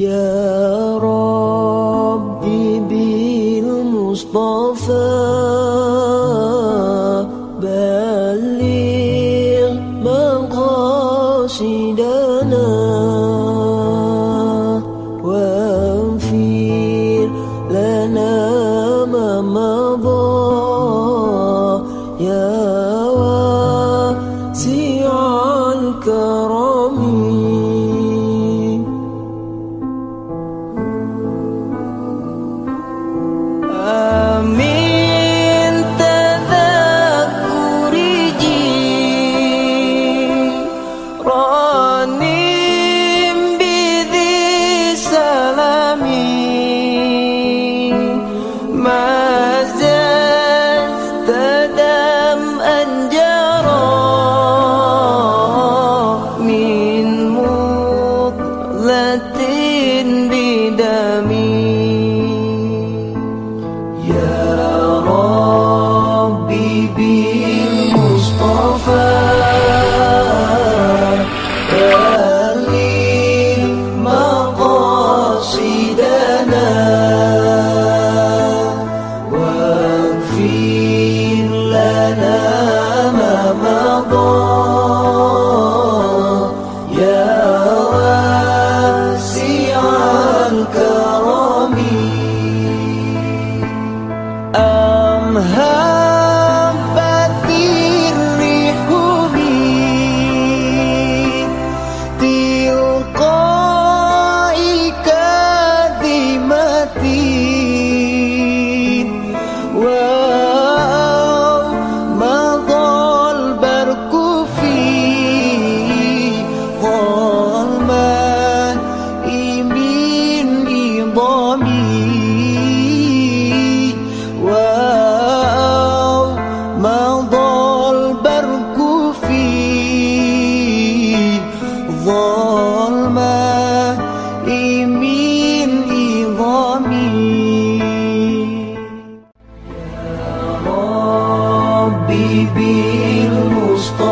يا ربي بالمصطفى بلغ مقاصدنا واغفر لنا let it be. ضمي واو مضى البرق في ظلمة من إظامي. يا ربي بالمصطفى